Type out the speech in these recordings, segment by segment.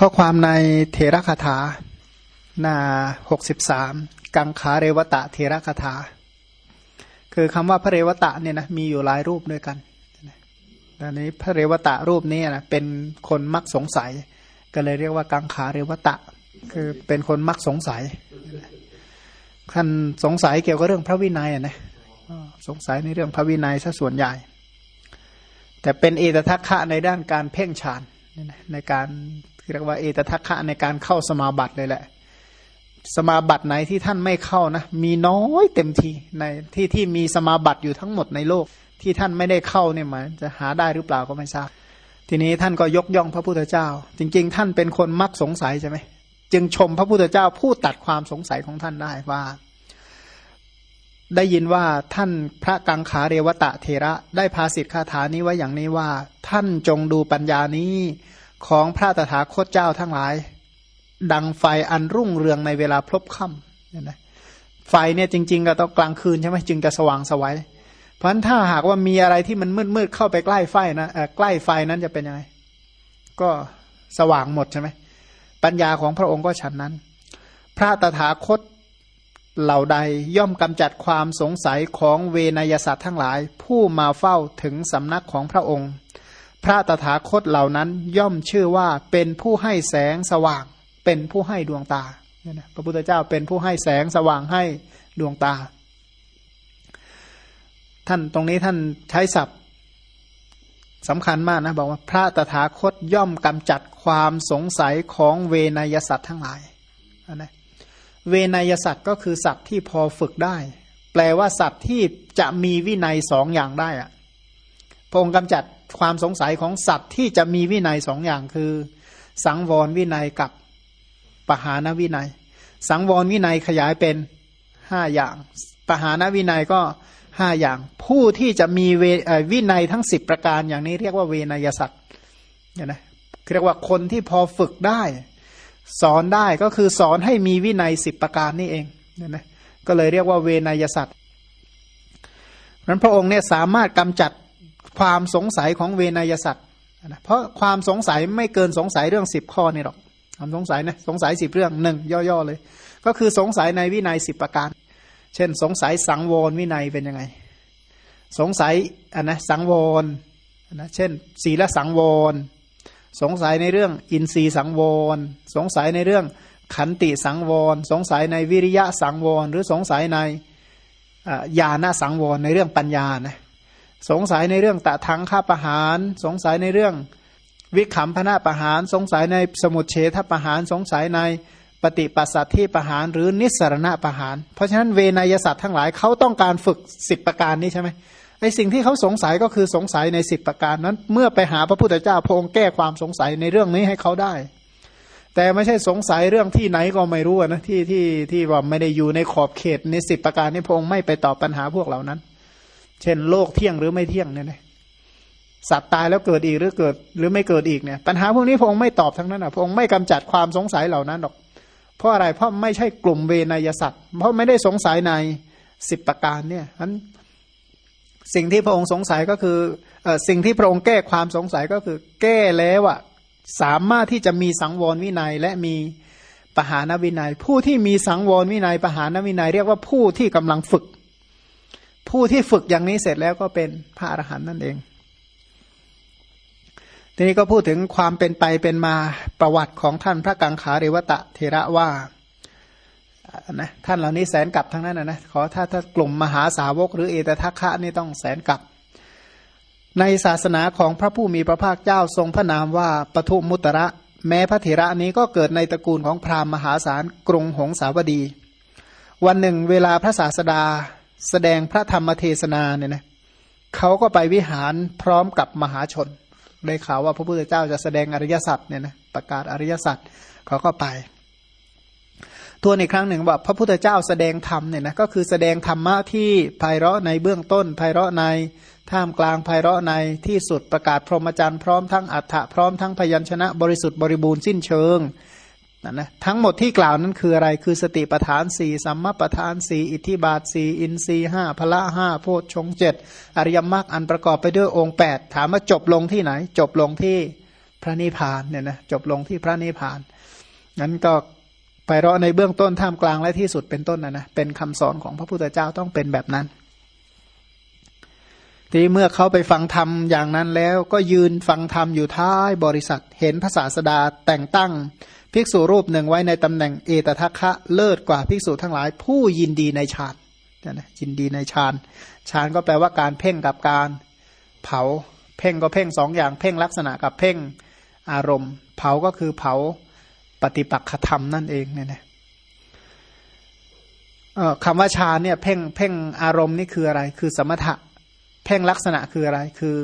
ข้อความในเทระคาถา หน้าหกสิบสามกังขาเรวตะเทระคาถา คือคำว่าพระเรวตะเนี่ยนะมีอยู่หลายรูปด้วยกันอันนี้พระเรวตะรูปนี้นะเป็นคนมักสงสัย ก็เลยเรียกว่ากังขาเรวตะ คือเป็นคนมักสงสัยท่านสงสัยเกี่ยวกับเรื่องพระวินัยนะสงสัยในเรื่องพระวินัยซะส่วนใหญ่ แต่เป็นเอตทัคคะในด้านการเพ่งฌานในการ เรียกว่าเอตทัคคะในการเข้าสมาบัติเลยแหละ สมาบัติไหนที่ท่านไม่เข้านะ มีน้อยเต็มทีในที่ที่มีสมาบัติอยู่ทั้งหมดในโลกที่ท่านไม่ได้เข้าเนี่ยหมายจะหาได้หรือเปล่าก็ไม่ทราบทีนี้ท่านก็ยกย่องพระพุทธเจ้า จริง ๆ ท่านเป็นคนมักสงสัยใช่ไหมจึงชมพระพุทธเจ้าผู้ตัดความสงสัยของท่านได้ว่า ได้ยินว่าท่านพระกังขาเรวตะเทระได้พาสิทธิคาถานี้ไว้อย่างนี้ว่า ท่านจงดูปัญญานี้ ของพระตถาคตเจ้าทั้งหลาย ดังไฟอันรุ่งเรืองในเวลาพลบค่ำเนี่ยนะไฟเนี่ยจริง ๆ ก็ต้องกลางคืนใช่ไหมจึงจะสว่างสวัยเพราะฉะนั้นถ้าหากว่ามีอะไรที่มันมืดๆเข้าไปใกล้ไฟนะใกล้ไฟนั้นจะเป็นยังไง ก็สว่างหมดใช่ไหมปัญญาของพระองค์ก็ฉันนั้น พระตถาคตเหล่าใดย่อมกำจัดความสงสัยของเวนยสัตว์ทั้งหลาย ผู้มาเฝ้าถึงสำนักของพระองค์ พระตถาคตเหล่านั้นย่อมชื่อว่าเป็นผู้ให้แสงสว่าง เป็นผู้ให้ดวงตาเนี่ยนะพระพุทธเจ้าเป็นผู้ให้แสงสว่างให้ดวงตา ท่านตรงนี้ท่านใช้ศัพท์สำคัญมากนะบอกว่าพระตถาคตย่อมกำจัดความสงสัยของเวนยสัตว์ทั้งหลายนะเวนยสัตว์ก็คือสัตว์ที่พอฝึกได้ แปลว่าสัตว์ที่จะมีวินัยสองอย่างได้อะพระองค์กำจัด ความสงสัยของสัตว์ที่จะมีวินัยสองอย่างคือ สังวรวินัยกับปหานวินัย สังวรวินัยขยายเป็นห้าอย่างปหานวินัยก็ห้าอย่าง ผู้ที่จะมีวินัยทั้งสิบประการอย่างนี้เรียกว่าเวนยสัตว์เนี่ยนะเรียกว่าคนที่พอฝึกได้ สอนได้ก็คือสอนให้มีวินัยสิบประการนี่เองเนี่ยนะก็เลยเรียกว่าเวนยสัตว์นั้นพระองค์เนี่ยสามารถกำจัด ความสงสัยของเวนยสัตว์นะเพราะความสงสัยไม่เกินสงสัยเรื่องสิบข้อนี่หรอกความสงสัยนะสงสัยสิบเรื่องหนึ่งย่อๆเลย ก็คือสงสัยในวินัยสิบประการ เช่น สงสัยสังวรวินัยเป็นยังไง สงสัยอันนะสังวรนะเช่น ศีลสังวร สงสัยในเรื่องอินทรีย์สังวร สงสัยในเรื่องขันติสังวร สงสัยในวิริยะสังวร หรือสงสัยในญาณสังวรในเรื่องปัญญานะ สงสัยในเรื่องตะทังข้าประหาร สงสัยในเรื่องวิขำพนาประหาร สงสัยในสมุทเฉทประหาร สงสัยในปฏิปัสสัตที่ประหารหรือนิสรณะประหาร เพราะฉะนั้นเวนยสัตว์ทั้งหลายเขาต้องการฝึกสิบประการนี้ใช่ไหมไอสิ่งที่เขาสงสัยก็คือสงสัยในสิบประการนั้น เมื่อไปหาพระพุทธเจ้าพระองค์แก้ความสงสัยในเรื่องนี้ให้เขาได้ แต่ไม่ใช่สงสัยเรื่องที่ไหนก็ไม่รู้นะที่ที่ที่ว่าไม่ได้อยู่ในขอบเขตในสิบประการนี้พระองค์ไม่ไปตอบปัญหาพวกเหล่านั้น เช่นโลกเที่ยงหรือไม่เที่ยงเนี่ยนะสัตว์ตายแล้วเกิดอีกหรือเกิดหรือไม่เกิดอีกเนี่ย ปัญหาพวกนี้พระองค์ไม่ตอบทั้งนั้นอะพระองค์ไม่กำจัดความสงสัยเหล่านั้นหรอกเพราะอะไรเพราะไม่ใช่กลุ่มเวนยสัตว์ เพราะไม่ได้สงสัยในสิบประการเนี่ยนั้นสิ่งที่พระองค์สงสัยก็คือสิ่งที่พระองค์แก้ความสงสัยก็คือ แก้แล้วอะสามารถที่จะมีสังวรวินัยและมีปหานวินัย ผู้ที่มีสังวรวินัยปหานวินัย เรียกว่าผู้ที่กำลังฝึก ผู้ที่ฝึกอย่างนี้เสร็จแล้วก็เป็นพระอรหันต์นั่นเอง ทีนี้ก็พูดถึงความเป็นไปเป็นมาประวัติของท่านพระกังขาเรวตะเทระว่านะท่านเหล่านี้แสนกลับทั้งนั้นนะนะขอถ้าถ้ากลุ่มมหาสาวก หรือเอตทัคคะนี่ต้องแสนกลับ ในศาสนาของพระผู้มีพระภาคเจ้าทรงพระนามว่าปทุมุตระ แม้พระเถระนี้ก็เกิดในตระกูลของพราหมณ์มหาศาลกรุงหงสาวดี วันหนึ่งเวลาพระศาสดา แสดงพระธรรมเทศนาเนี่ยนะเขาก็ไปวิหารพร้อมกับมหาชนได้ข่าวว่าพระพุทธเจ้าจะแสดงอริยสัจเนี่ยนะประกาศอริยสัจเขาก็ไปตัวในครั้งหนึ่งว่าพระพุทธเจ้าแสดงธรรมเนี่ยนะก็คือแสดงธรรมะที่ไพเราะในเบื้องต้นไพเราะในท่ามกลางไพเราะในที่สุดประกาศพรหมจรรย์พร้อมทั้งอัฏฐะพร้อมทั้งพยัญชนะบริสุทธิ์บริบูรณ์สิ้นเชิง นะนะทั้งหมดที่กล่าวนั้นคืออะไร คือสติปทานสี่สัมมาปทานสี่อิทธิบาทสี่อินทรีห้าพละห้าโพชฌงเจ็ดอริยมรรคอันประกอบไปด้วยองค์แปดถามว่าจบลงที่ไหน จบลงที่พระนิพพานเนี่ยนะจบลงที่พระนิพพานนั้นก็ไปเราะในเบื้องต้นท่ามกลางและที่สุดเป็นต้นนะนะเป็นคำสอนของพระพุทธเจ้าต้องเป็นแบบนั้น ทีเมื่อเขาไปฟังธรรมอย่างนั้นแล้วก็ยืนฟังธรรมอยู่ท้ายบริษัท เห็นพระศาสดาแต่งตั้ง ภิกษุรูปหนึ่งไว้ในตำแหน่งเอตทัคคะเลิศกว่าภิกษุทั้งหลาย ผู้ยินดีในฌานนะยินดีในฌานฌานก็แปลว่าการเพ่งกับการเผา เพ่งก็เพ่งสองอย่าง เพ่งลักษณะกับเพ่งอารมณ์ เผาก็คือเผาปฏิปักษธรรมนั่นเองเนี่ยนะคำว่าฌานเนี่ยเพ่งเพ่งอารมณ์นี่คืออะไร คือสมถะ เพ่งลักษณะคืออะไร คือ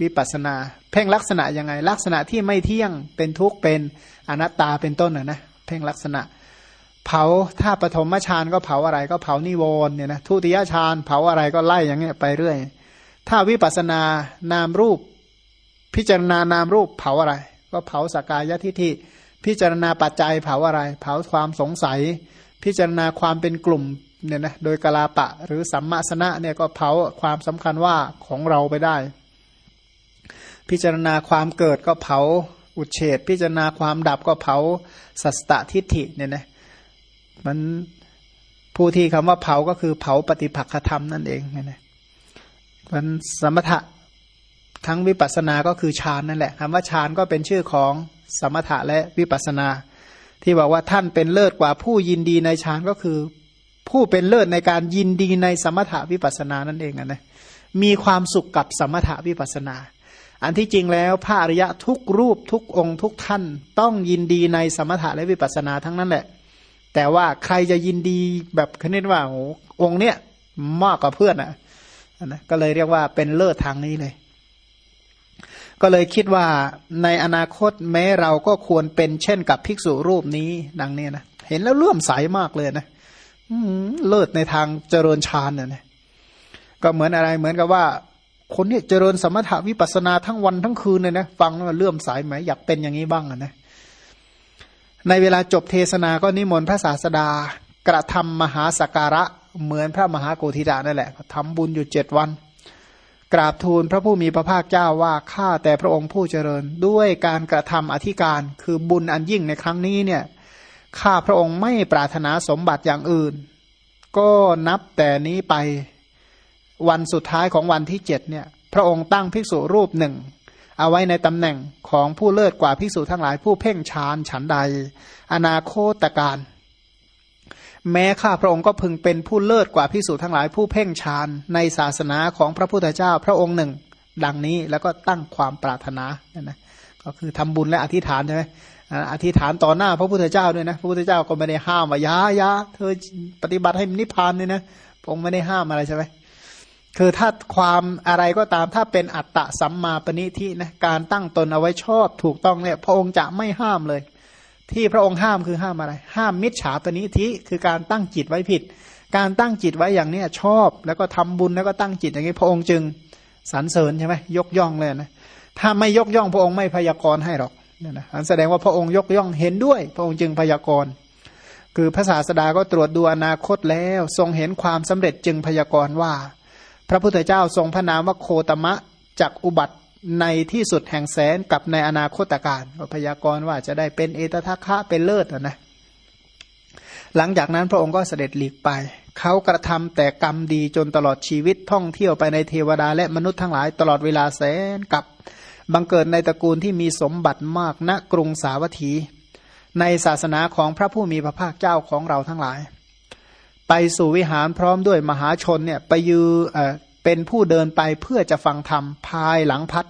วิปัสนา เพ่งลักษณะยังไง ลักษณะที่ไม่เที่ยงเป็นทุกข์เป็นอนัตตาเป็นต้นนะนะเพ่งลักษณะ เผาถ้าปฐมฌานก็เผาอะไรก็เผานิวรณ์เนี่ยนะทุติยฌานเผาอะไรก็ไล่อย่างเงี้ยไปเรื่อย ถ้าวิปัสนานามรูป พิจารณานามรูปเผาอะไร ก็เผาสกายทิฏฐิพิจารณาปัจจัยเผาอะไร เผาความสงสัย พิจารณาความเป็นกลุ่มเนี่ยนะโดยกลาปะหรือสัมมาสนะเนี่ยก็เผาความสำคัญว่าของเราไปได้ พิจารณาความเกิดก็เผาอุเฉดพิจารณาความดับก็เผาสัสตทิฏฐิเนี่ยนะมันผู้ที่คำว่าเผาก็คือเผาปฏิปักษธรรมนั่นเองเนี่ยนะมันสมถะทั้งวิปัสสนาก็คือฌานนั่นแหละคำว่าฌานก็เป็นชื่อของสมถะและวิปัสนา ที่บอกว่าท่านเป็นเลิศกว่าผู้ยินดีในฌานก็คือ ผู้เป็นเลิศในการยินดีในสมถะวิปัสนานั่นเองนะมีความสุขกับสมถะวิปัสนา อันที่จริงแล้วพระอริยะทุกรูปทุกองค์ทุกท่านต้องยินดีในสมถะและวิปัสสนาทั้งนั้นแหละ แต่ว่าใครจะยินดีแบบคณิตว่าโอ้องค์เนี้ยมากกว่าเพื่อนอะนะก็เลยเรียกว่าเป็นเลิศทางนี้เลย ก็เลยคิดว่าในอนาคตแม้เราก็ควรเป็นเช่นกับภิกษุรูปนี้ดังนี้นะเห็นแล้วเลื่อมใสมากเลยนะเลิศในทางเจริญฌานเนี่ยนะก็เหมือนอะไรเหมือนกับว่า คนนี้เจริญสมถะวิปัสนาทั้งวันทั้งคืนเลยนะฟังแล้วเลื่อมใสไหมอยากเป็นอย่างนี้บ้างนะ ในเวลาจบเทศนาก็นิมนต์พระศาสดา กระทำมหาสการะเหมือนพระมหาโกธิดานั่นแหละทำบุญอยู่เจ็ดวัน กราบทูลพระผู้มีพระภาคเจ้าว่าข้าแต่พระองค์ผู้เจริญด้วยการกระทำอธิการคือบุญอันยิ่งในครั้งนี้เนี่ยข้าพระองค์ไม่ปรารถนาสมบัติอย่างอื่น ก็นับแต่นี้ไป วันสุดท้ายของวันที่เจ็ดเนี่ยพระองค์ตั้งภิกษุรูปหนึ่ง เอาไว้ในตำแหน่งของผู้เลิศกว่าภิกษุทั้งหลายผู้เพ่งฌานฉันใด อนาโคตการ แม้ข้าพระองค์ก็พึงเป็นผู้เลิศกว่าพิสูจทั้งหลายผู้เพ่งฌานในศาสนาของพระพุทธเจ้าพระองค์หนึ่ง ดังนี้แล้วก็ตั้งความปรารถนาเนี่ยนะก็คือทำบุญและอธิษฐานใช่ไหมอธิษฐานต่อหน้าพระพุทธเจ้าด้วยนะพระพุทธเจ้าก็ไม่ได้ห้ามว่ายายาเธอปฏิบัติให้นิพพานเนี่ยนะพระองค์ไม่ได้ห้ามอะไรใช่ไหม คือถ้าความอะไรก็ตามถ้าเป็นอัตตะสัมมาปณิทินะการตั้งตนเอาไว้ชอบถูกต้องเนี่ยพระองค์จะไม่ห้ามเลย ที่พระองค์ห้ามคือห้ามอะไร ห้ามมิจฉาปณิทิคือการตั้งจิตไว้ผิด การตั้งจิตไว้อย่างเนี้ยชอบ แล้วก็ทำบุญแล้วก็ตั้งจิตอย่างนี้พระองค์จึงสรรเสริญใช่ไหมยกย่องเลยนะถ้าไม่ยกย่องพระองค์ไม่พยากรณ์ให้หรอกนี่นะแสดงว่าพระองค์ยกย่องเห็นด้วย พระองค์จึงพยากรณ์คือพระศาสดาก็ตรวจดูอนาคตแล้ว ทรงเห็นความสำเร็จจึงพยากรณ์ว่า ระพุทธเจ้าทรงพระนามว่าโคตมะจากอุบัติในที่สุดแห่งแสนกับในอนาคตการพยากรณ์ว่าจะได้เป็นเอตทัคคะเป็นเลิศนะหลังจากนั้นพระองค์ก็เสด็จหลีกไป เขากระทำแต่กรรมดีจนตลอดชีวิตท่องเที่ยวไปในเทวดาและมนุษย์ทั้งหลายตลอดเวลาแสนกับบังเกิดในตระกูลที่มีสมบัติมากณกรุงสาวัตถี ในศาสนาของพระผู้มีพระภาคเจ้าของเราทั้งหลาย ไปสู่วิหารพร้อมด้วยมหาชนเนี่ยไปยือเป็นผู้เดินไปเพื่อจะฟังธรรมภายหลังพัด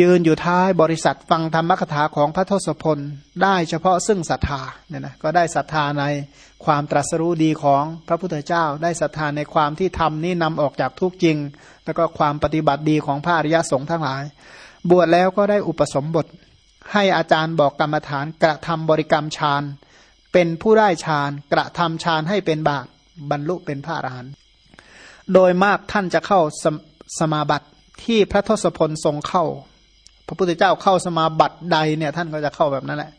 ยืนอยู่ท้ายบริษัทฟังธรรมกถาของพระทศพล ได้เฉพาะซึ่งศรัทธาเนี่ยนะก็ได้ศรัทธาในความตรัสรู้ดีของพระพุทธเจ้า ได้ศรัทธาในความที่ทำนี้นำออกจากทุกจริง แล้วก็ความปฏิบัติดีของพระอริยสงฆ์ทั้งหลาย บวชแล้วก็ได้อุปสมบท ให้อาจารย์บอกกรรมฐานกระทำบริกรรมฌาน เป็นผู้ได้ฌานกระทำฌานให้เป็นบาตบรรลุเป็นพระอรหันต์โดยมากท่านจะเข้าสสมาบัติที่พระทศพลทรงเข้า พระพุทธเจ้าเข้าสมาบัติใดเนี่ยท่านก็จะเข้าแบบนั้นแหละ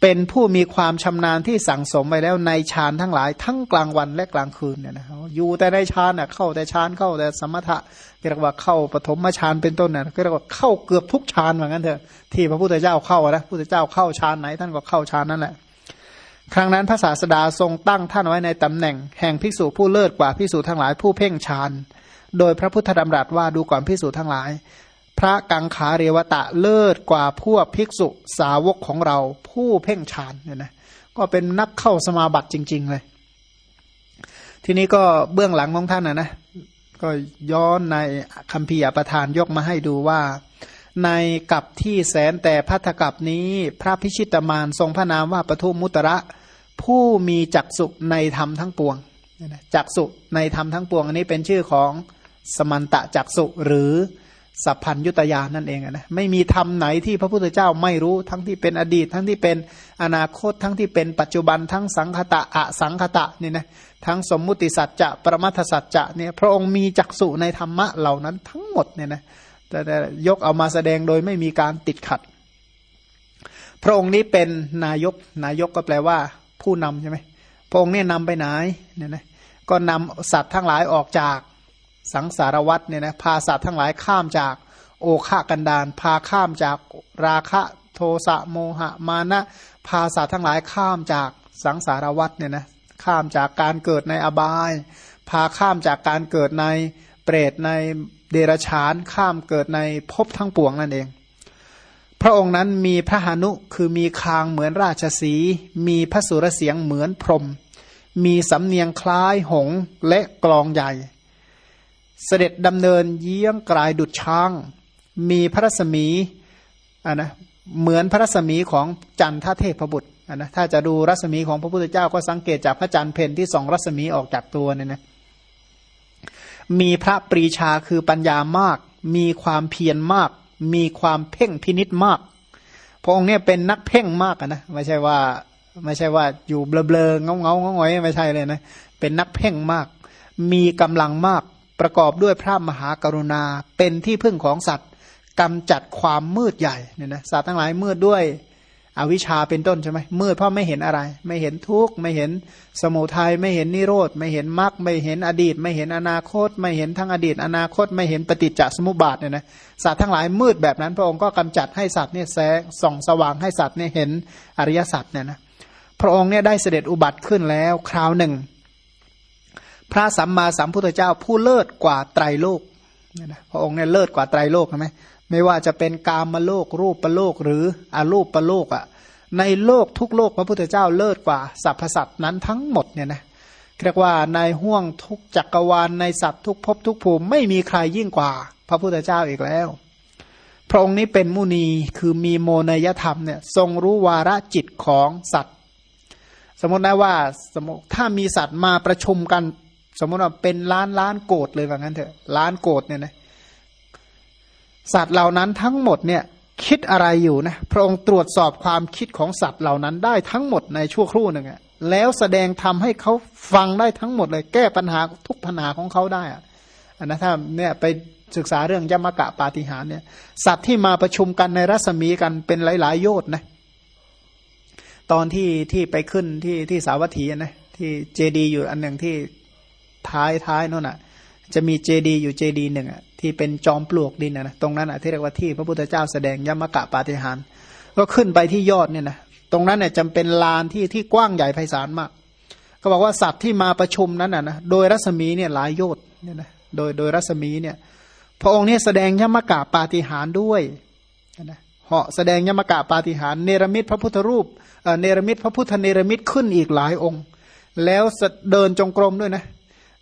เป็นผู้มีความชำนาญที่สั่งสมไปแล้วในฌานทั้งหลายทั้งกลางวันและกลางคืนเนี่ยนะอยู่แต่ในฌานน่ะเข้าแต่ฌานเข้าแต่สมถะเรียกว่าเข้าปฐมฌานเป็นต้นน่ะเรียกว่าเข้าเกือบทุกฌานเหมือนกันเถอะที่พระพุทธเจ้าเข้านะพระพุทธเจ้าเข้าฌานไหนท่านก็เข้าฌานนั่นแหละ ครั้งนั้นพระศาสดาทรงตั้งท่านไว้ในตำแหน่ง แห่งภิกษุผู้เลิศกว่าภิกษุทั้งหลายผู้เพ่งฌานโดยพระพุทธดำรัสว่าดูก่อนภิกษุทั้งหลาย พระกังขาเรวตะเลิศกว่าพวกภิกษุสาวกของเราผู้เพ่งฌานเนี่ยนะก็เป็นนักเข้าสมาบัติจริง ๆ เลย ทีนี้ก็เบื้องหลังของท่านนะนะก็ย้อนในคำพียประธานยกมาให้ดูว่า ในกับที่แสนแต่พัทธกับนี้ พระพิชิตมารทรงพระนามว่าปทุมมุตระ ผู้มีจักสุในธรรมทั้งปวงจักสุในธรรมทั้งปวง อันนี้เป็นชื่อของสมันตะจักสุหรือสัพพัญยุตยานั่นเองนะไม่มีธรรมไหนที่พระพุทธเจ้าไม่รู้ทั้งที่เป็นอดีต ทั้งที่เป็นอนาคตทั้งที่เป็นปัจจุบันทั้งสังคตะอะสังคตะนี่นะทั้งสมมุติสัจจะปรมัทสัจจะเนี่ยพระองค์มีจักสุในธรรมะเหล่านั้นทั้งหมดเนี่ยนะแต่ยกเอามาแสดงโดยไม่มีการติดขัด พระองค์นี้เป็นนายกนายกก็แปลว่า ผู้นำใช่ไหมพระองค์เนี่ยนำไปไหนเนี่ยนะก็นำสัตว์ทั้งหลายออกจากสังสารวัตเนี่ยนะพาสัตว์ทั้งหลายข้ามจากโอฆากันดานพาข้ามจากราคะโทสะโมหะมานะพาสัตว์ทั้งหลายข้ามจากสังสารวัตเนี่ยนะข้ามจากการเกิดในอบาย พาข้ามจากการเกิดในเปรตในเดรฉานข้ามเกิดในภพทั้งปวงนั่นเอง พระองค์นั้นมีพระหานุคือมีคางเหมือนราชสี มีพระสุรเสียงเหมือนพรม มีสำเนียงคล้ายหงและกลองใหญ่ เสด็จดำเนินเยี่ยงกลายดุจช้าง มีพระรัศมีอ่านะเหมือนพระรัศมีของจันทเทพบุตรอ่านะถ้าจะดูรัศมีของพระพุทธเจ้าก็สังเกตจากพระจันทร์เพนที่สองรัศมีออกจากตัวเนี่ยนะมีพระปรีชาคือปัญญามาก มีความเพียรมาก มีความเพ่งพินิษมาก พระองค์เนี่ยเป็นนักเพ่งมากนะไม่ใช่ว่าไม่ใช่ว่าอยู่เบลอๆเงาเงาเงอยไม่ใช่เลยนะเป็นนักเพ่งมาก มีกำลังมากประกอบด้วยพระมหากรุณาเป็นที่พึ่งของสัตว์กำจัดความมืดใหญ่เนี่ยนะสัตว์ทั้งหลายมืดด้วย อวิชชาเป็นต้นใช่ไหมมืดเพราะไม่เห็นอะไร ไม่เห็นทุกข์ไม่เห็นสมุทัยไม่เห็นนิโรธไม่เห็นมรรคไม่เห็นอดีต ไม่เห็นอนาคต ไม่เห็นทั้งอดีต อนาคต ไม่เห็นปฏิจจสมุปบาทเนี่ยนะสัตว์ทั้งหลายมืดแบบนั้น พระองค์ก็กำจัดให้สัตว์เนี่ยแสงส่องสว่างให้สัตว์เนี่ยเห็นอริยสัจเนี่ยนะพระองค์เนี่ยได้เสด็จอุบัติขึ้นแล้วคราวหนึ่ง พระสัมมาสัมพุทธเจ้าผู้เลิศกว่าไตรโลกนะพระองค์เนี่ยเลิศกว่าไตรโลกใช่ไหม ไม่ว่าจะเป็นกามโลกรูปประโลกหรืออรูปประโลกอะ่ะในโลกทุกโลกพระพุทธเจ้าเลิศกว่าสรรพสัตว์นั้นทั้งหมดเนี่ยนะเรียกว่าในห่วงทุกจักรวาลในสัตว์ทุกภพทุกภูมิไม่มีใครยิ่งกว่า พระพุทธเจ้าอีกแล้ว พระองค์นี้เป็นมุนีคือมีโมนยธรรมเนี่ยทรงรู้วาระจิตของสัตว์ สมมตินะว่าสมมติถ้ามีสัตว์มาประชุมกัน สมมติว่าเป็นล้านล้านโกดเลยว่างั้นเถอะล้านโกดเนี่ยนะ สัตว์เหล่านั้นทั้งหมดเนี่ยคิดอะไรอยู่นะพระองค์ตรวจสอบความคิดของสัตว์เหล่านั้นได้ทั้งหมดในชั่วครู่หนึ่งอะแล้วแสดงทำให้เขาฟังได้ทั้งหมดเลยแก้ปัญหาทุกปัญหาของเขาได้อะอันนะถ้าเนี่ยไปศึกษาเรื่องยมกะปาฏิหารเนี่ย สัตว์ที่มาประชุมกันในรัศมีกันเป็นหลาย ๆ โยชน์นะตอนที่ที่ไปขึ้นที่ที่สาวัตถีนะที่เจดีอยู่อันหนึ่งที่ท้ายท้ายนั่นอะ จะมีเจดีอยู่เจดีหนึ่งอะ ที่เป็นจอมปลวกดินนะตรงนั้นอะที่เรียกว่าที่พระพุทธเจ้าแสดงยมกะปาฏิหารก็ขึ้นไปที่ยอดเนี่ยนะตรงนั้นเนี่ยจำเป็นลานที่ที่กว้างใหญ่ไพศาลมาก ก็บอกว่าสัตว์ที่มาประชุมนั้นอะนะโดยรัศมีเนี่ยหลายโยชน์เนี่ยนะโดยโดยรัศมีเนี่ย พระองค์เนี่ยแสดงยมกะปาฏิหารด้วยนะเหาะแสดงยมกะปาฏิหารเนรมิตพระพุทธรูปเนรมิตพระพุทธเนรมิตขึ้นอีกหลายองค์ แล้วเดินจงกรมด้วยนะ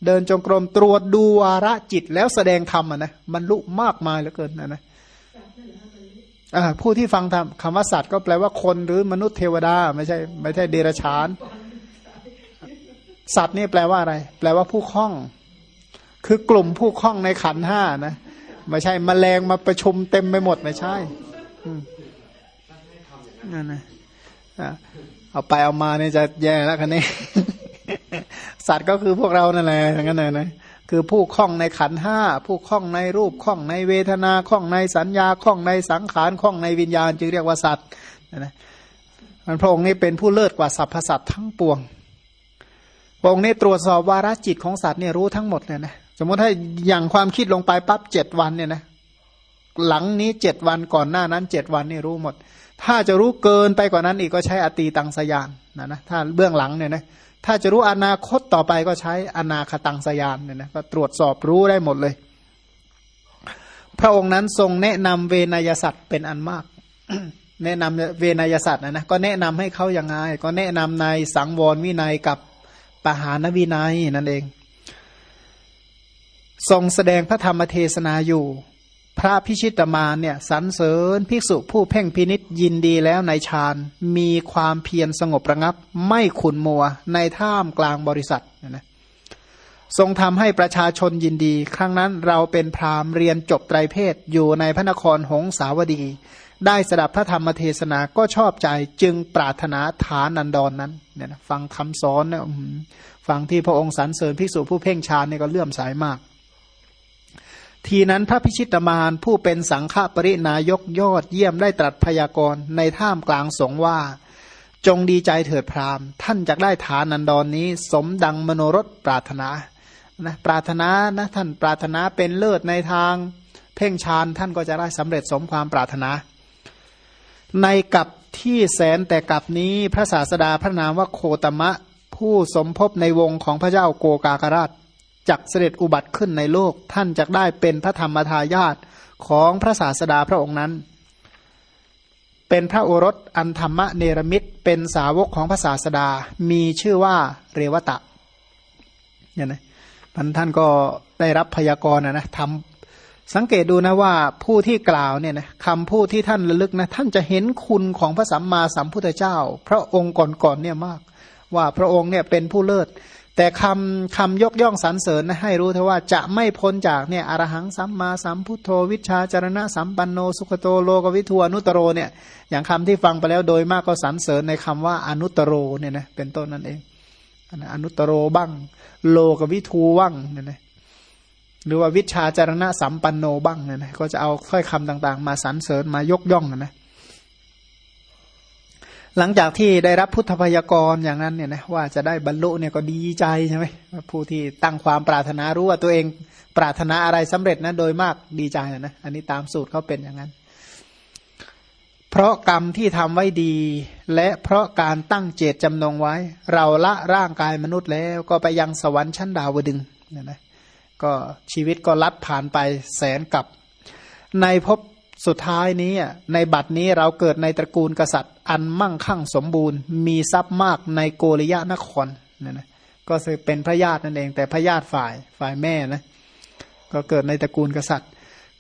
เดินจงกรมตรวจดูวาระจิตแล้วแสดงธรรมอะนะบรรลุมากมายเหลือเกินนะนะผู้ที่ฟังธรรมคำว่าสัตว์ก็แปลว่าคนหรือมนุษย์เทวดา ไม่ใช่ ไม่ใช่เดรัจฉาน สัตว์นี่แปลว่าอะไร แปลว่าผู้คล้อง คือกลุ่มผู้คล้องในขันห้านะไม่ใช่มแมลงมาประชุมเต็มไปหมดไม่ใช่นั่นนะเอาไปเอามาเนี่ยจะแย่แล้วคันนี้ สัตว์ก็คือพวกเรานั่นแหละอย่างนั้นนะคือผู้คล้องในขันห้าผู้คล้องในรูปคล้องในเวทนาคล้องในสัญญาคล้องในสังขารคล้องในวิญญาณ จึงเรียกว่าสัตว์นะมันพระองค์นี่เป็นผู้เลิศกว่าสรรพสัตว์ทั้งปวงพระองค์นี่ตรวจสอบวาระจิตของสัตว์เนี่ยรู้ทั้งหมดเลยนะสมมติถ้าอย่างความคิดลงไปปั๊บเจ็ดวันเนี่ยนะหลังนี้เจ็ดวันก่อนหน้านั้นเจ็ดวันนี่รู้หมด ถ้าจะรู้เกินไปกว่านั้นอีกก็ใช้อตีตังสยานนะนะถ้าเบื้องหลังเนี่ยนะ ถ้าจะรู้อนาคตต่อไปก็ใช้อนาคตังสยานเนี่ยนะก็ตรวจสอบรู้ได้หมดเลย พระองค์นั้นทรงแนะนำเวนยสัตว์เป็นอันมาก แนะนำเวนยสัตว์นะนะก็แนะนำให้เขาย่างไง ก็แนะนำในสังวรวินัยกับปหานวินัยนั่นเอง ทรงแสดงพระธรรมเทศนาอยู่ พระพิชิตมารเนี่ยสรรเสริญภิกษุผู้เพ่งพินิษยินดีแล้วในฌานมีความเพียรสงบระงับ ไม่ขุนมัวในท่ามกลางบริษัทนะทรงทำให้ประชาชนยินดี ครั้งนั้นเราเป็นพราหมณ์เรียนจบไตรเพศอยู่ในพระนครหงสาวดี ได้สดับพระธรรมเทศนาก็ชอบใจจึงปรารถนาฐานันดรนนั้นเนี่ยนะฟังคำสอนเนี่ยฟังที่พระองค์สรรเสริญภิกษุผู้เพ่งฌานเนี่ยก็เลื่อมสายมาก ทีนั้นพระพิชิตมารผู้เป็นสังฆปรินายกยอดเยี่ยมได้ตรัสพยากรณ์ในท่ามกลางสงว่า จงดีใจเถิดพรามท่านจะได้ฐานันดรนนี้ สมดังมโนรสปรารถนานะปรารถนานะท่านปรารถนาเป็นเลิศในทาง เพ่งฌานท่านก็จะได้สำเร็จสมความปรารถนา ในกับที่แสนแต่กับนี้พระศาสดาพระนามว่าโคตมะ ผู้สมภพในวงของพระเจ้าโกกากราช จักเสด็จอุบัติขึ้นในโลก ท่านจะได้เป็นพระธรรมทายาทของพระศาสดาพระองค์นั้น เป็นพระโอรสอันธรรมเนรมิตเป็นสาวกของพระศาสดา มีชื่อว่าเรวตะเนี่ยนะท่านก็ได้รับพยากรณ์นะนะทำสังเกตดูนะว่าผู้ที่กล่าวเนี่ยนะคำพูดที่ท่านระลึกนะท่านจะเห็นคุณของพระสัมมาสัมพุทธเจ้า พระองค์ก่อนๆเนี่ยมาก ว่าพระองค์เนี่ยเป็นผู้เลิศ แต่คำคำยกย่องสรรเสริญนะให้รู้เถอะว่าจะไม่พ้นจากเนี่ยอรหังสัมมาสัมพุทโธวิชาจารณะสัมปันโนสุขโตโลกวิทูอนุตโรเนี่ยอย่างคำที่ฟังไปแล้วโดยมากก็สรรเสริญในคำว่าอนุตโรเนี่ยนะเป็นต้นนั่นเองอนุตโรบ้าง โลกวิทูว่างเนี่ยนะหรือว่าวิชาจารณะสัมปันโนบ้างเนี่ยนะก็จะเอาค่อยคำต่าง ๆ มาสรรเสริญมายกย่องนะนะ หลังจากที่ได้รับพุทธพยากรอย่างนั้นเนี่ยนะว่าจะได้บรรลุเนี่ยก็ดีใจใช่ไหมผู้ที่ตั้งความปรารถนารู้ว่าตัวเองปรารถนาอะไรสำเร็จนะโดยมากดีใจนะอันนี้ตามสูตรเขาเป็นอย่างนั้น เพราะกรรมที่ทำไว้ดี และเพราะการตั้งเจตจำนงไว้ เราละร่างกายมนุษย์แล้วก็ไปยังสวรรค์ชั้นดาวดึงเนี่ยนะก็ชีวิตก็ลัดผ่านไปแสนกับในภพ สุดท้ายนี้ในบัดนี้เราเกิดในตระกูลกษัตริย์ อันมั่งคั่งสมบูรณ์ มีทรัพย์มากในโกริยะนครนี่นะก็เป็นพระญาตินั่นเอง แต่พระญาติฝ่ายฝ่ายแม่นะก็เกิดในตระกูลกษัตริย์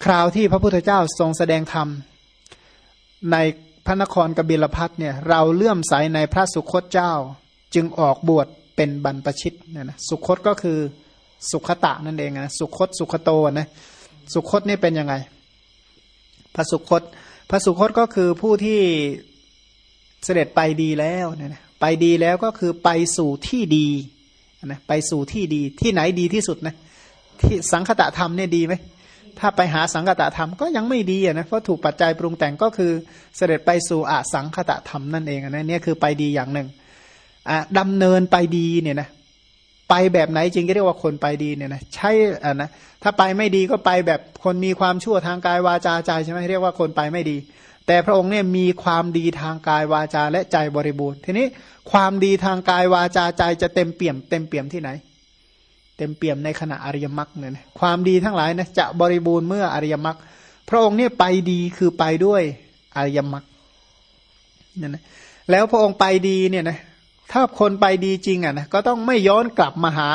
คราวที่พระพุทธเจ้าทรงแสดงธรรมในพระนครกบิลพัทเนี่ยเราเลื่อมใสในพระสุคตเจ้า จึงออกบวชเป็นบรรพชิตเนี่ยนะสุคตก็คือสุขตะนั่นเองนะสุขตสุขโตนะสุขตนี่เป็นยังไง พระสุคต พระสุคตก็คือผู้ที่เสด็จไปดีแล้วเนี่ยนะไปดีแล้วก็คือไปสู่ที่ดีนะไปสู่ที่ดีที่ไหนดีที่สุดนะที่สังคตะธรรมเนี่ยดีไหมถ้าไปหาสังคตะธรรมก็ยังไม่ดีอะนะเพราะถูกปัจจัยปรุงแต่งก็คือเสด็จไปสู่อสังคตะธรรมนั่นเองนะเนี่ยคือไปดีอย่างหนึ่งดำเนินไปดีเนี่ยนะ ไปแบบไหนจริงก็เรียกว่าคนไปดีเนี่ยนะใช่อ่านะถ้าไปไม่ดีก็ไปแบบคนมีความชั่วทางกายวาจาใจใช่ไหมเรียกว่าคนไปไม่ดี แต่พระองค์เนี่ยมีความดีทางกายวาจาและใจบริบูรณ์ ทีนี้ความดีทางกายวาจาใจจะเต็มเปี่ยม เต็มเปี่ยมที่ไหน เต็มเปี่ยมในขณะอริยมรรคเนี่ยนะความดีทั้งหลายนะจะบริบูรณ์เมื่ออริยมรรคพระองค์เนี่ยไปดีคือไปด้วยอริยมรรคเนี่ยนะแล้วพระองค์ไปดีเนี่ยนะ ถ้าคนไปดีจริงอะนะก็ต้องไม่ย้อนกลับมาหา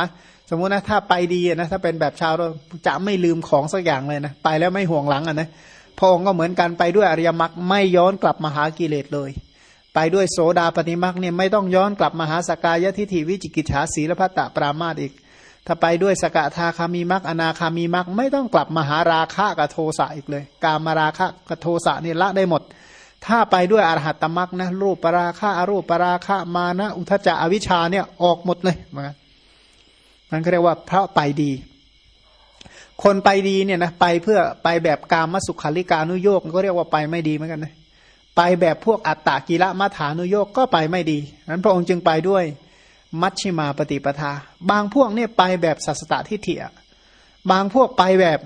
สมมุตินะถ้าไปดีนะถ้าเป็นแบบชาวเราจะไม่ลืมของสักอย่างเลยนะไปแล้วไม่ห่วงหลังอะนะพระองค์ก็เหมือนกันไปด้วยอริยมรรคไม่ย้อนกลับมาหากิเลสเลย ไปด้วยโสดาปฏิมรรคเนี่ยไม่ต้องย้อนกลับมาหาสกายทิฏฐิวิจิกิจฉาสีลพัตตปรามาตอีก ถ้าไปด้วยสกทาคามีมรรคอนาคามีมรรคไม่ต้องกลับมาหาราคะกับโทสะอีกเลย การมาราคะกับโทสะนี่ละได้หมด ถ้าไปด้วยอรหัตตมรักนะรูปปราคะอรูปปราคะมานะ อุทจจะอวิชชาเนี่ยออกหมดเลยเหมือนกันมันก็เรียกว่าพระไปดี คนไปดีเนี่ยนะไปเพื่อไปแบบกามสุขาริการุโยกก็เรียกว่าไปไม่ดีเหมือนกันนะไปแบบพวกอัตตากิละมัฐานุโยกก็ไปไม่ดีนั้นพระองค์จึงไปด้วยมัชชิมาปฏิปทา บางพวกเนี่ยไปแบบสัสตทิฏฐิบางพวกไปแบบ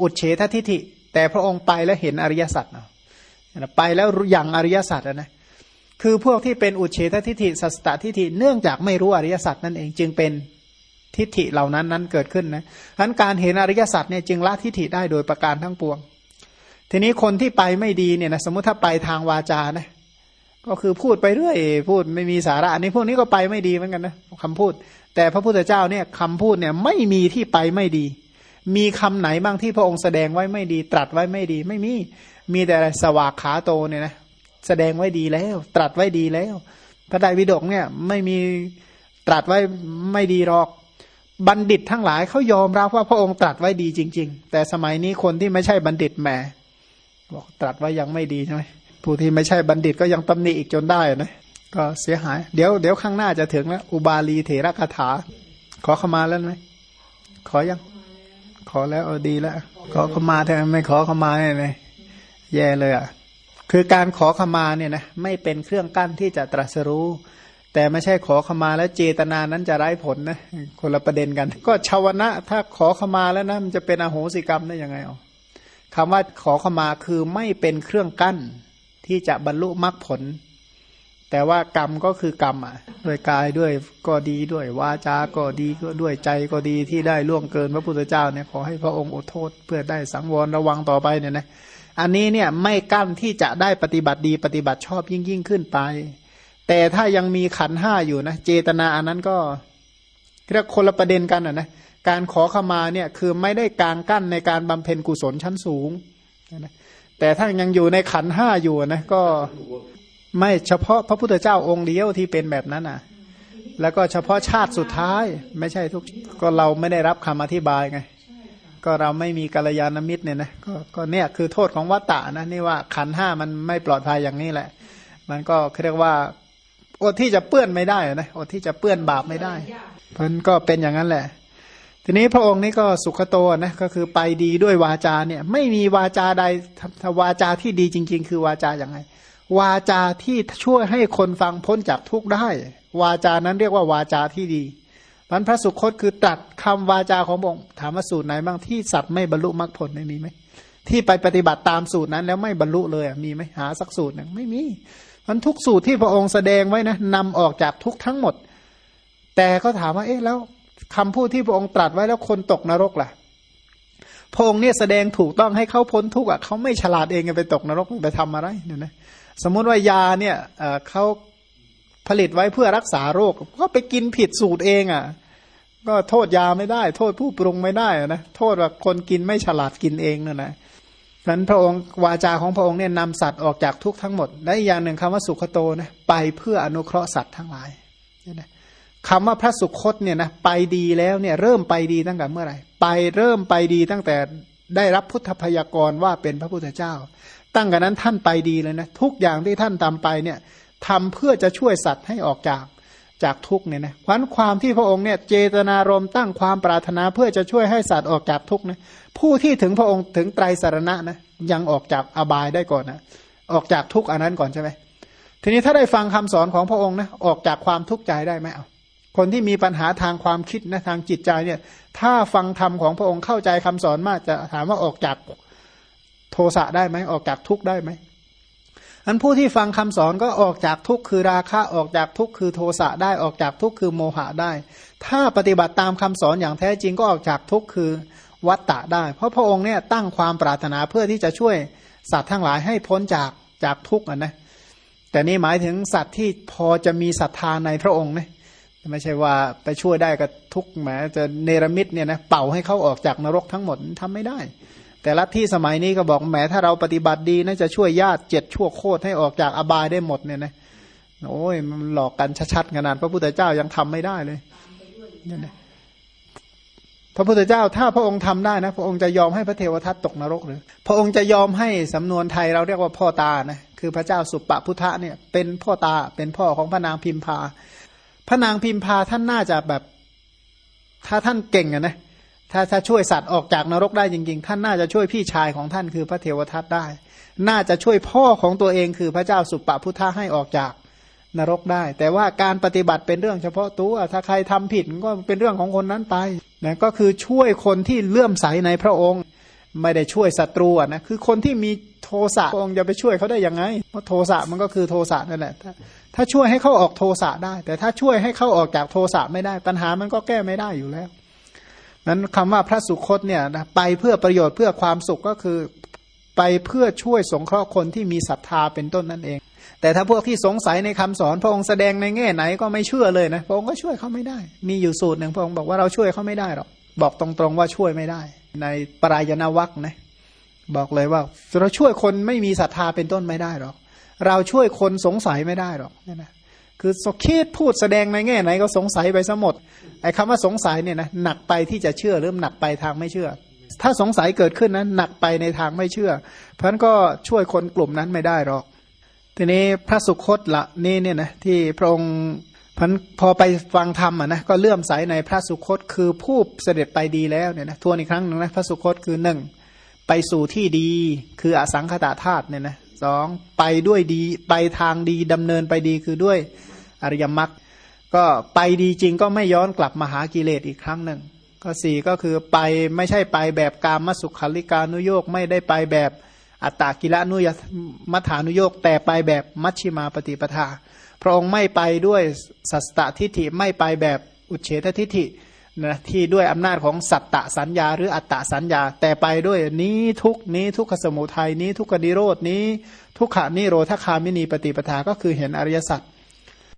อุดเฉททิฏฐิ แต่พระองค์ไปแล้วเห็นอริยสัจ ไปแล้วอย่างอริยสัจนะคือพวกที่เป็นอุเฉททิฏฐิสัสตทิฏฐิเนื่องจากไม่รู้อริยสัจนั่นเองจึงเป็นทิฏฐิเหล่านั้นนั้นเกิดขึ้นนะฉะนั้นการเห็นอริยสัจเนี่ยจึงละทิฏฐิได้โดยประการทั้งปวง ทีนี้คนที่ไปไม่ดีเนี่ยนะสมมติถ้าไปทางวาจานะก็คือพูดไปเรื่อยพูดไม่มีสาระอันนี้พวกนี้ก็ไปไม่ดีเหมือนกันนะคำพูด แต่พระพุทธเจ้าเนี่ยคำพูดเนี่ยไม่มีที่ไปไม่ดี มีคำไหนบ้างที่พระองค์แสดงไว้ไม่ดี ตรัสไว้ไม่ดี ไม่มี มีแต่สวากขาโตเนี่ยนะแสดงไว้ดีแล้ว ตรัสไว้ดีแล้ว พระไตรปิฎกเนี่ยไม่มีตรัสไว้ไม่ดีหรอก บัณฑิตทั้งหลายเขายอมรับว่าพระองค์ตรัสไว้ดีจริง ๆ แต่สมัยนี้คนที่ไม่ใช่บัณฑิตแหมบอกตรัสไว้ยังไม่ดีใช่ไหมผู้ที่ไม่ใช่บัณฑิตก็ยังตำหนิอีกจนได้นะก็เสียหาย เดี๋ยวเดี๋ยวข้างหน้าจะถึงแล้วอุบาลีเถระคาถา ขอเข้ามาแล้วไหมขอยัง ขอแล้วเออดีแล้ว ขอเข้ามาแทนไม่ขอเข้ามาเลย แย่เลยอะคือการขอขมาเนี่ยนะไม่เป็นเครื่องกั้นที่จะตรัสรู้ แต่ไม่ใช่ขอขมาแล้วเจตนานั้นจะไร้ผลนะคนละประเด็นกัน ก็ชาวนะถ้าขอขมาแล้วนะมันจะเป็นอโหสิกรรมได้ยังไงอ๋อคำว่าขอขมาคือไม่เป็นเครื่องกั้นที่จะบรรลุมรรคผล แต่ว่ากรรมก็คือกรรมอะด้วยกายด้วยก็ดีด้วยวาจาก็ดีก็ด้วยใจก็ดีที่ได้ล่วงเกินพระพุทธเจ้าเนี่ยขอให้พระองค์อดโทษเพื่อได้สังวรระวังต่อไปเนี่ยนะ อันนี้เนี่ยไม่กั้นที่จะได้ปฏิบัติดีปฏิบัติชอบยิ่งยิ่งขึ้นไป แต่ถ้ายังมีขันห้าอยู่นะเจตนาอันนั้นก็เรียกคนละประเด็นกันนะการขอขมาเนี่ยคือไม่ได้การกั้นในการบำเพ็ญกุศลชั้นสูงนะแต่ถ้ายังอยู่ในขันห้าอยู่นะก็ไม่เฉพาะพระพุทธเจ้าองค์เดียวที่เป็นแบบนั้นอะ แล้วก็เฉพาะชาติสุดท้าย ไม่ใช่ทุกก็เราไม่ได้รับคำอธิบายไง ก็เราไม่มีกัลยาณมิตรเนี่ยนะกก็เนี่ยคือโทษของวัตตะนะนี่ว่าขันห้ามันไม่ปลอดภัยอย่างนี้แหละ มันก็เรียกว่าอดที่จะเปื้อนไม่ได้นะอดที่จะเปื้อนบาปไม่ได้เพราะนั้นก็เป็นอย่างนั้นแหละ ทีนี้พระองค์นี้ก็สุขโตนะก็คือไปดีด้วยวาจาเนี่ย ไม่มีวาจาใดวาจาที่ดีจริง ๆ คือวาจาอย่างไง วาจาที่ช่วยให้คนฟังพ้นจากทุกข์ได้ วาจานั้นเรียกว่าวาจาที่ดี มันพระสุคตคือตัดคำวาจาขององค์ถามว่าสูตรไหนบ้างที่สัตว์ไม่บรรลุมรรคผลไม่มีไหมที่ไปปฏิบัติตามสูตรนั้นแล้วไม่บรรลุเลยมีไหมหาสักสูตรหนึ่งไม่มีมันทุกสูตรที่พระองค์แสดงไว้นะนำออกจากทุกทั้งหมด แต่ก็ถามว่าเอ๊ะแล้วคำพูดที่พระองค์ตรัสไว้แล้วคนตกนรกล่ะพระองค์เนี่ยแสดงถูกต้องให้เขาพ้นทุกข์อะเขาไม่ฉลาดเองไปตกนรกไปทำอะไรเนี่ยนะสมมุติว่ายาเนี่ยเขาผลิตไว้เพื่อรักษาโรคก็ไปกินผิดสูตรเองอะ ก็โทษยาไม่ได้ โทษผู้ปรุงไม่ได้นะโทษว่าคนกินไม่ฉลาดกินเองนั่นแหละนั้นพระองค์วาจาของพระองค์เนี่ยนำสัตว์ออกจากทุกทั้งหมดและอย่างหนึ่งคำว่าสุขโตนะไปเพื่ออนุเคราะห์สัตว์ทั้งหลายนะคำว่าพระสุคตเนี่ยนะไปดีแล้วเนี่ยเริ่มไปดีตั้งแต่เมื่อไหร่ ไปเริ่มไปดีตั้งแต่ได้รับพุทธพยากรว่าเป็นพระพุทธเจ้า ตั้งแต่นั้นท่านไปดีเลยนะทุกอย่างที่ท่านทำไปเนี่ยทำเพื่อจะช่วยสัตว์ให้ออกจาก จากทุกเนี่ยนะควันความที่พระองค์เนี่ยเจตนารมตั้งความปรารถนาเพื่อจะช่วยให้สัตว์ออกจากทุกนะผู้ที่ถึงพระองค์ถึงไตรสารณะนะยังออกจากอบายได้ก่อนนะออกจากทุกอันนั้นก่อนใช่ไหมทีนี้ถ้าได้ฟังคำสอนของพระองค์นะออกจากความทุกข์ใจได้ไหมเอาคนที่มีปัญหาทางความคิดนะทางจิตใจเนี่ย ถ้าฟังธรรมของพระองค์เข้าใจคำสอนมากจะถามว่าออกจากโทสะได้ไหมออกจากทุกข์ได้ไหม อันผู้ที่ฟังคำสอนก็ออกจากทุกข์คือราคะออกจากทุกข์คือโทสะได้ออกจากทุกข์คือโมหะได้ ถ้าปฏิบัติตามคำสอนอย่างแท้จริงก็ออกจากทุกข์คือวัตตะได้ เพราะพระองค์เนี่ยตั้งความปรารถนาเพื่อที่จะช่วยสัตว์ทั้งหลายให้พ้นจากจากทุกข์นะแต่นี่หมายถึงสัตว์ที่พอจะมีศรัทธาในพระองค์นะไม่ใช่ว่าไปช่วยได้กับทุกข์แหมจะเนรมิตเนี่ยนะเป่าให้เขาออกจากนรกทั้งหมดทำไม่ได้ แต่ละที่สมัยนี้ก็บอกแหมถ้าเราปฏิบัติดีน่าจะช่วยญาติเจ็ดชั่วโคตรให้ออกจากอบายได้หมดเนี่ยนะโอ้ยมันหลอกกันชัดๆขนาดพระพุทธเจ้ายังทำไม่ได้เลยเนี่ยนะพระพุทธเจ้าถ้าพระองค์ทำได้นะ พระองค์จะยอมให้พระเทวทัตตกนรกหรือ พระองค์จะยอมให้สำนวนไทยเราเรียกว่าพ่อตานะคือพระเจ้าสุปปพุทธะเนี่ยเป็นพ่อตาเป็นพ่อของพระนางพิมพา พระนางพิมพาท่านน่าจะแบบ ถ้าท่านเก่งอะนะ ถ้าถ้าช่วยสัตว์ออกจากนรกได้จริงๆ ท่านน่าจะช่วยพี่ชายของท่านคือพระเทวทัตได้ น่าจะช่วยพ่อของตัวเองคือพระเจ้าสุปปพุทธะให้ออกจากนรกได้ แต่ว่าการปฏิบัติเป็นเรื่องเฉพาะตัว ถ้าใครทำผิดก็เป็นเรื่องของคนนั้นไปนะก็คือช่วยคนที่เลื่อมใสในพระองค์ ไม่ได้ช่วยศัตรูนะคือคนที่มีโทสะพระองค์จะไปช่วยเขาได้ยังไงเพราะโทสะมันก็คือโทสะนั่นแหละถ้าถ้าช่วยให้เขาออกโทสะได้ แต่ถ้าช่วยให้เขาออกจากโทสะไม่ได้ปัญหามันก็แก้ไม่ได้อยู่แล้ว นั้นคำว่าพระสุคตเนี่ยนะไปเพื่อประโยชน์เพื่อความสุขก็คือไปเพื่อช่วยสงเคราะห์คนที่มีศรัทธาเป็นต้นนั่นเอง แต่ถ้าพวกที่สงสัยในคำสอนพระองค์แสดงในแง่ไหนก็ไม่เชื่อเลยนะพระองค์ก็ช่วยเขาไม่ได้ มีอยู่สูตรหนึ่งพระองค์บอกว่าเราช่วยเขาไม่ได้หรอกบอกตรงๆว่าช่วยไม่ได้ ในปรายณวัคนะบอกเลยว่าเราช่วยคนไม่มีศรัทธาเป็นต้นไม่ได้หรอกเราช่วยคนสงสัยไม่ได้หรอกนี่นะ คือสคิดพูดแสดงในแง่ไหนก็สงสัยไปซะหมดไอ้คำว่าสงสัยเนี่ยนะหนักไปที่จะเชื่อหรือหนักไปทางไม่เชื่อ ถ้าสงสัยเกิดขึ้นนั้นหนักไปในทางไม่เชื่อ เพราะนั้นก็ช่วยคนกลุ่มนั้นไม่ได้หรอก ทีนี้พระสุคตละนี่เนี่ยนะที่พระองค์พันพอไปฟังธรรมอะนะก็เลื่อมใสในพระสุคตคือผู้เสด็จไปดีแล้วเนี่ยนะทวนอีกครั้งหนึ่งนะพระสุคตคือหนึ่งไปสู่ที่ดีคืออสังขตาธาตุเนี่ยนะสองไปด้วยดีไปทางดีดำเนินไปดีคือด้วย อริยมรรคก็ไปดีจริงก็ไม่ย้อนกลับมาหากิเลสอีกครั้งหนึ่งก็สี่ก็คือไปไม่ใช่ไปแบบกามสุขาริการนุโยกไม่ได้ไปแบบอัตตากิละนุยมัฐานุโยกแต่ไปแบบมัชชิมาปฏิปทา พระองค์ไม่ไปด้วยสัสตทิฏฐิไม่ไปแบบอุเฉททิฏฐินะที่ด้วยอำนาจของสัตตสัญญา หรืออัตตสัญญา แต่ไปด้วยนี้ทุกนี้ทุกขสมุทัยนี้ทุกขนิโรดนี้ ทุกขานิโรธคามินีปฏิปทาก็คือเห็นอริยสัจ